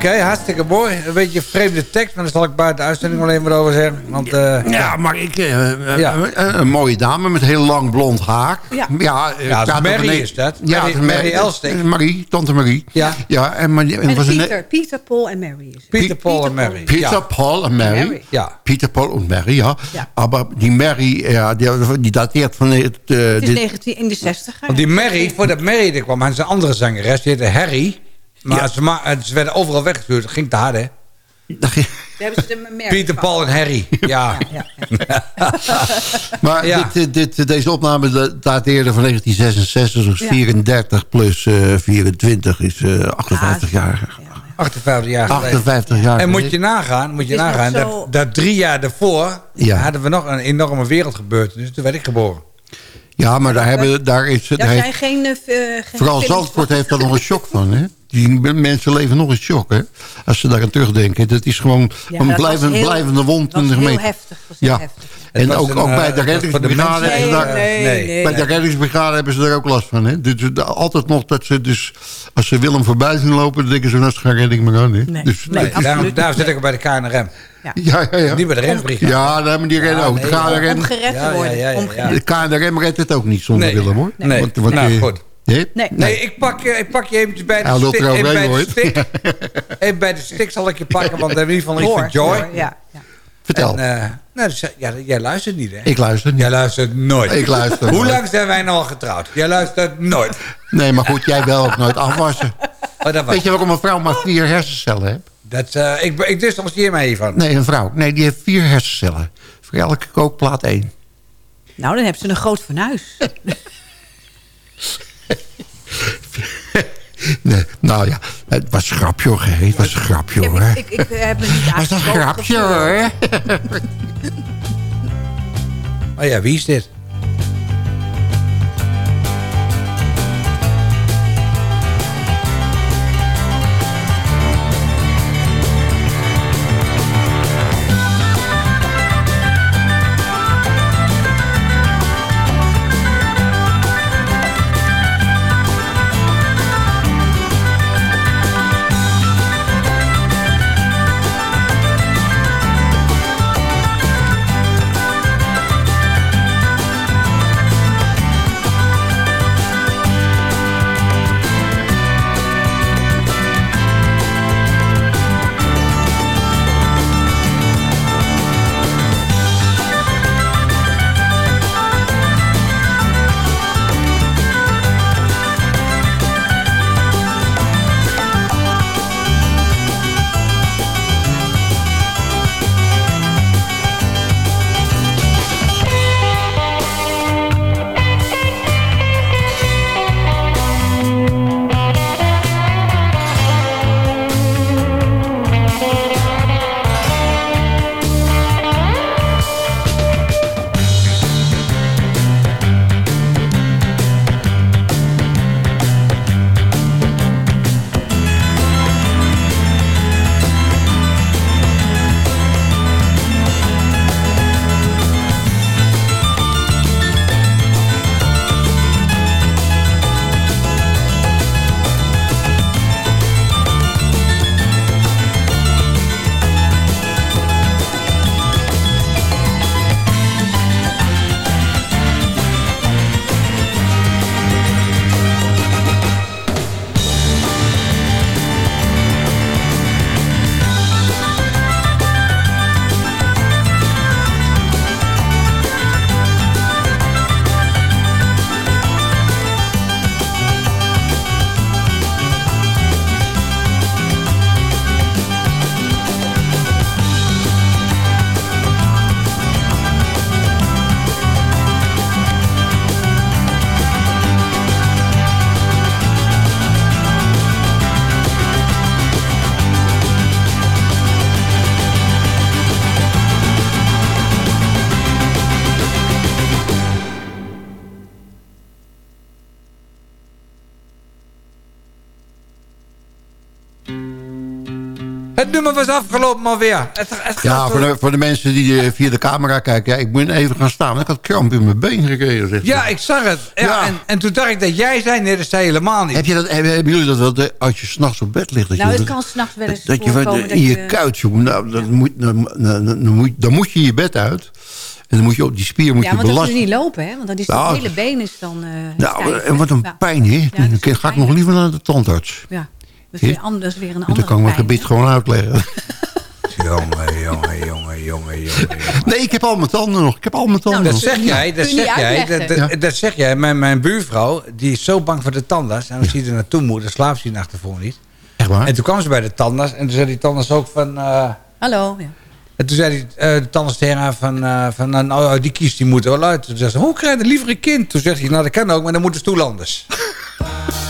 Oké, hartstikke mooi. Een beetje een vreemde tekst, maar daar zal ik buiten de uitzending even wat over zeggen. Want, eh, Ja, maar ik... eh, eh, Ja. Een mooie dame met heel lang blond haar. Ja. ja, Ja, dat is staat Mary een- is dat. Ja, Mary- Mary Elsting. Marie, tante Marie. Ja. Ja, en, maar, En was een- Pieter, Pieter, Paul en Mary is. Peter, Paul en Mary. Peter. Paul en Mary. Ja. Peter, Paul en Mary, ja. Ja. Maar die Mary, ja, die, die dateert van het... eh, Het is dit- 19 in de 60. Want die Mary, voordat Mary er kwam, had ze een andere zangeres. Die heette Harry. Maar Ja. ze, ma ze werden overal weggestuurd. Dat ging te hard, hè? dat ging- Daar hebben ze de Mary Peter, van. Paul en Harry. Ja. Ja, Maar Ja. dit, dit, dit- deze opname da- dateerde van 1966, dus Ja. 34 plus eh 24 is eh 58 jaar. 58 jaar geleden. 58 jaar. En moet je nagaan, moet je is nagaan zo- dat, dat drie jaar daarvoor Ja. hadden we nog een enorme wereldgebeurtenis. Toen werd ik geboren. Ja, maar daar, hebben, daar is... Daar daar zijn heeft- geen, eh, geen Vooral Zandvoort heeft daar nog een shock van, hè? Die mensen leven nog in shock, hè? Als ze daar aan terugdenken. Dat is gewoon Ja, een dat was blijvend, heel- blijvende wond in de gemeente. heftig, ja. heftig. En ook, een, ook eh, bij de voor de reddingsbrigade mensen- hebben ze daar... Nee, nee, nee. Bij de reddingsbrigade hebben ze er ook last van. Hè? Dus, altijd nog dat ze dus... Als ze Willem voorbij zien lopen... dan denken ze, nou geen redding meer aan. Hè? Nee. Dus, daarom, niet. daarom zit ik bij de KNRM. Ja. Ja, ja, ja. Niet bij de reddingsbrigade. Ja, daar hebben die redden ook. nee, de, KNRM, Om gered Ja, te worden. ja, ja, ja, om ja. gered. de KNRM redt het ook niet zonder Nee. Willem, hoor. Nee. Want, want, Nou, eh, goed. Nee. Nee, ik pak, je, ik pak je eventjes bij de er Even bij de stick. Even bij de stick zal ik je pakken, want we hebben in ieder geval iets Hoor, van Joy. hoor, ja, ja. Vertel. En, eh, nou, dus, ja, jij luistert niet, hè? ik luister niet. Jij luistert nooit. Ik luister Hoe nooit. lang zijn wij nou al getrouwd? Jij luistert nooit. Nee, maar goed, jij wel ook nooit afwassen. Oh, dat was. Weet je waarom een vrouw maar vier hersencellen heeft? Dat, eh, ik, ik distantieer me hiervan. Nee, een vrouw. Nee, die heeft vier hersencellen. Voor elke kookplaat één. Nou, dan hebben ze een groot fornuis. Nee, nou ja, het was een grapje hoor. Het was een grapje hoor. Ik, ik, ik heb me niet Het was een grapje hoor. Oh ja, wie is dit? Het nummer was afgelopen alweer. Het, Ja, voor de, voor de mensen die eh, via de camera kijken. Ja, ik moet even gaan staan. want Ik had kramp in mijn been gekregen. Zegt ja, ik zag het. Ja, Ja. En, en toen dacht ik dat jij zei, nee, dat zei je helemaal niet. Heb je dat, hebben, hebben jullie dat wel de- als je s'nachts op bed ligt? Dat Nou, je, het kan s'nachts wel eens dat je wat voorkomen in dat je je- kuit, jongen. Nou, dan, moet, dan, dan, dan moet, dan moet je je bed uit. En dan moet je op die spier moet Ja, je want dan kun belasten. je niet lopen, hè? Want dan is Nou, het hele been is dan eh Nou, stijf, en wat een Ja. pijn, hè? dat dan ga ik nog liever naar de tandarts. Ja, dat is weer, an- dat is weer een En andere dan kan ik mijn hè? gewoon uitleggen. Jongen, jongen, jongen, jongen, jongen. Nee, ik heb al mijn tanden nog. Ik heb al mijn tanden dat nog. zeg jij, dat zeg jij, dat, dat, dat zeg jij. Mijn, mijn buurvrouw, die is zo bang voor de tandarts. En als hij er naartoe moet, dan slaapt ze die nacht ervoor niet. Echt waar? En toen kwam ze bij de tandarts. En toen zei die tandarts ook van... eh, Hallo, ja. en toen zei die, eh, de tandarts tegen haar van... eh, van nou, nou, die kiest die moet wel uit. Toen zei ze, hoe krijg je liever een kind? Toen zegt hij, nou dat kan ook, maar dan moet de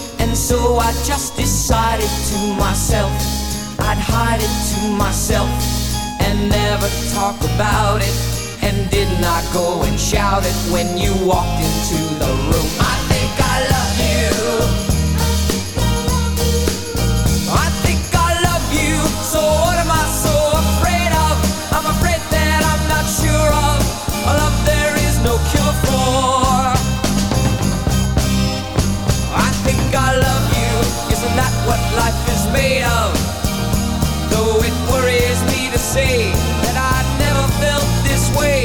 and so I just decided to myself I'd hide it to myself and never talk about it. And did not go and shout it when you walked into the room. I think I love you. say that I never felt this way.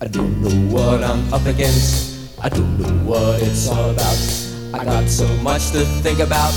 I don't know what I'm up against. I don't know what it's all about. I got so much to think about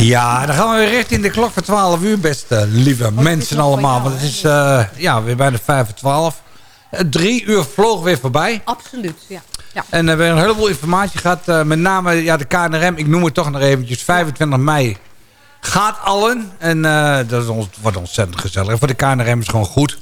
Ja, dan gaan we weer richting de klok van 12 uur, beste lieve mensen allemaal. Want het is eh, ja, weer bijna 5 voor 12. Eh, Drie uur vloog weer voorbij. Absoluut, ja. ja. En eh, we hebben een heleboel informatie gehad. eh, met name ja, de KNRM, ik noem het toch nog eventjes. 25 mei gaat allen. En dat is ons, wordt ontzettend gezellig. Voor de KNRM is gewoon goed.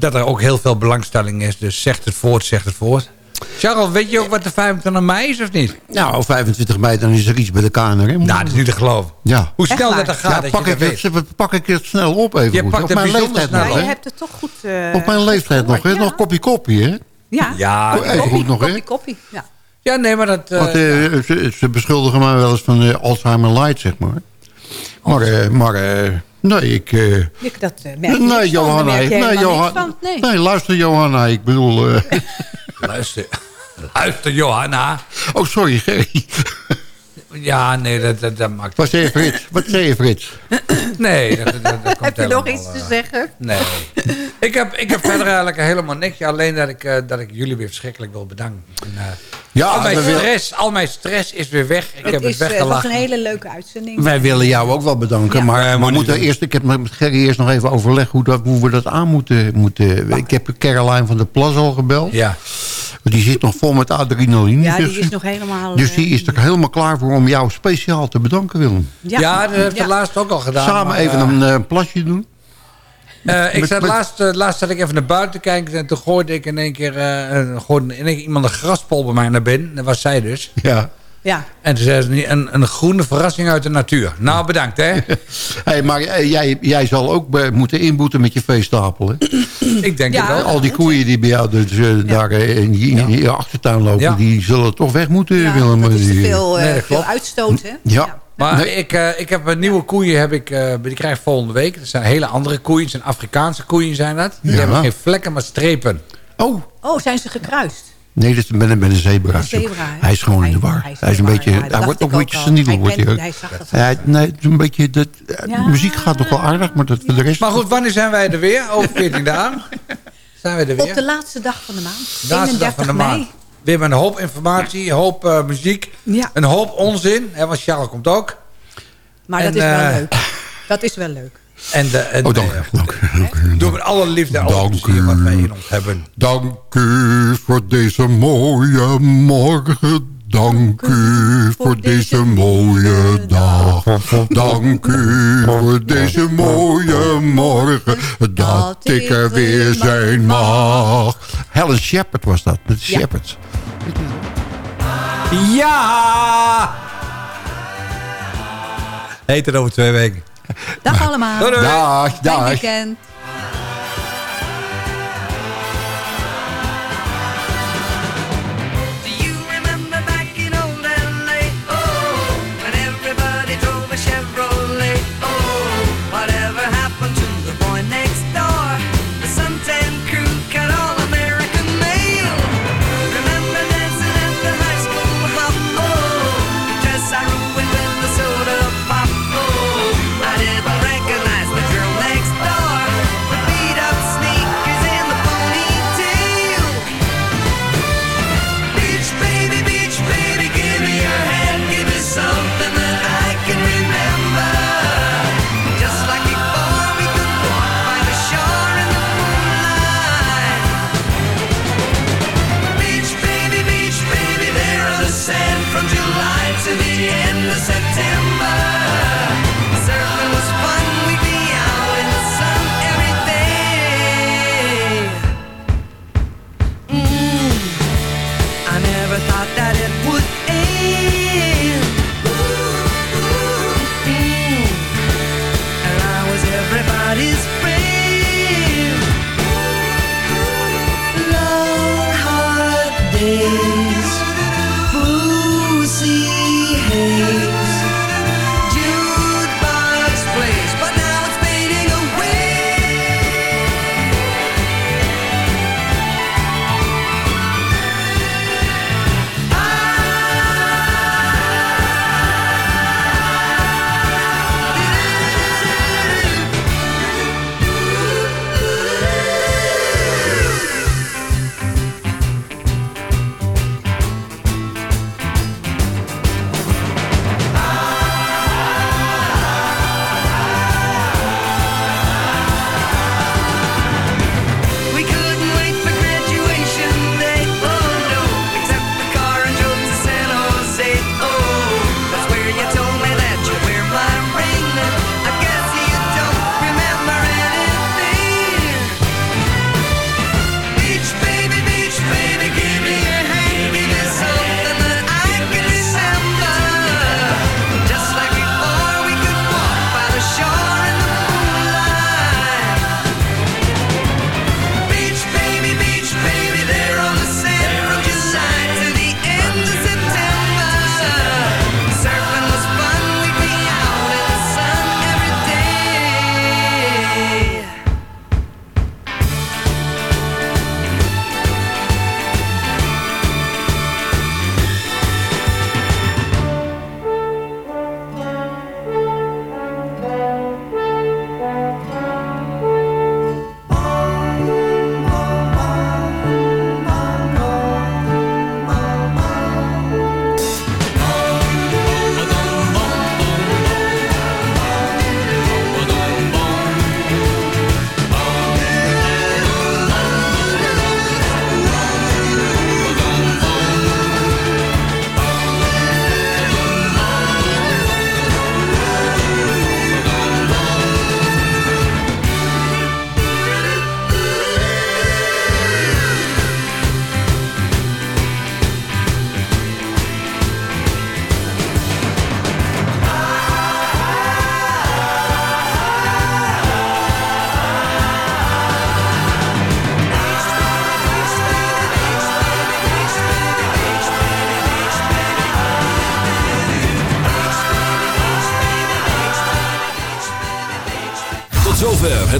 Dat er ook heel veel belangstelling is. Dus zegt het voort, zegt het voort. Charles, weet je ook wat de 25 mei is of niet? Nou, 25 mei, dan is er iets bij de KNRM. Nou, dat is niet te geloven. Ja. Hoe snel dat er gaat, Ja, dat pak, je ik dat het, pak ik het snel op even. Je pakt Op mijn leeftijd nog, hè? je hebt het toch goed... eh, Op mijn leeftijd nog, hè? Nog kopie kopie, hè? Ja, Ja, Even goed nog, hè? koppie, koppie. Ja. Ja, nee, maar dat... eh, Want eh, ze, ze beschuldigen mij wel eens van eh, Alzheimer light, zeg maar. Maar, eh, maar eh, nee, ik... eh, Ik, dat eh, merk nee, Johanna. Nee, Johanna. Nee, luister, Johanna. Ik bedoel... Luister, luister Johanna. oh, sorry. Ja, nee, dat, dat, dat maakt... Wat zei je, Frits? Wat zei je, Frits? Nee, dat, dat, dat komt Heb je nog iets te eh, zeggen? Nee. ik, heb, ik heb verder eigenlijk helemaal niks. Alleen dat ik, eh, dat ik jullie weer verschrikkelijk wil bedanken. En, eh, Ja, al, mijn stress, al mijn stress is weer weg. Ik heb Het, het is, eh, het was weggelachen. een hele leuke uitzending. Wij willen jou ook wel bedanken, Ja. maar we maar moeten eerst, ik heb met Gerry eerst nog even overlegd hoe, dat, hoe we dat aan moeten. moeten. Ik heb Caroline van der Plas al gebeld. Ja. Die zit nog vol met adrenaline. Ja, die dus, is nog helemaal... dus eh, die is er helemaal klaar voor om jou speciaal te bedanken, Willem. Ja, dat heeft ja. de laatst ook al gedaan. Samen maar, even eh, een eh, plasje doen. eh, ik met- zat met- laatst, eh, laatst zat ik even naar buiten te kijken. En toen gooide ik in één keer, eh, een- gooide in één keer iemand een graspol bij mij naar binnen. Dat was zij dus. Ja. Ja, En toen zei ze, een, een groene verrassing uit de natuur. Nou, bedankt hè. Hey, maar eh, jij, jij zal ook eh, moeten inboeten met je veestapel. Hè? ik denk Ja. het wel. Al die koeien die bij jou dus, eh, daar in, je, in je achtertuin lopen... Ja. die zullen toch weg moeten, ja Willem. dat is te veel, Nee, dat veel klopt. uitstoot, hè? Ja. Maar Nee. ik, eh, ik heb een nieuwe koeien, heb ik, eh, die krijg ik volgende week. Dat zijn hele andere koeien. Het zijn Afrikaanse koeien zijn dat. Die Ja. hebben geen vlekken, maar strepen. Oh, Oh, zijn ze gekruist? Nee, dat is met, een- met een zebra. Een zebra, hè? Hij is gewoon in de war. hij is Hij is een beetje, ja, hij wordt ook een beetje seniel. Hij Wordt hij, hij zag dat nee, het is een beetje, dat, Ja. de muziek gaat nog wel aardig, maar dat de rest... Maar goed, wanneer zijn wij er weer? Over 14 dagen? Zijn wij er weer? Op de laatste dag van de maand. De laatste dag 31 van de mei. maand. Weer met een hoop informatie, een hoop eh, muziek. Ja. Een hoop onzin. Hè, want Charles komt ook. Maar En, dat is wel eh, leuk. Dat is wel leuk. En, de, en, Oh, dank u. Dank u. dank u. Met alle liefde en Dank plezier wat wij u. in ons hebben. Dank u voor deze mooie morgen. Dank u voor deze mooie dag. Dank u voor deze mooie morgen. Dat ik er weer zijn mag. Helen Shepard was dat. Met Ja. Shepard. Ja! Heet het over twee weken. Dag allemaal. Doei, doei. Dag, Fijn dag. weekend.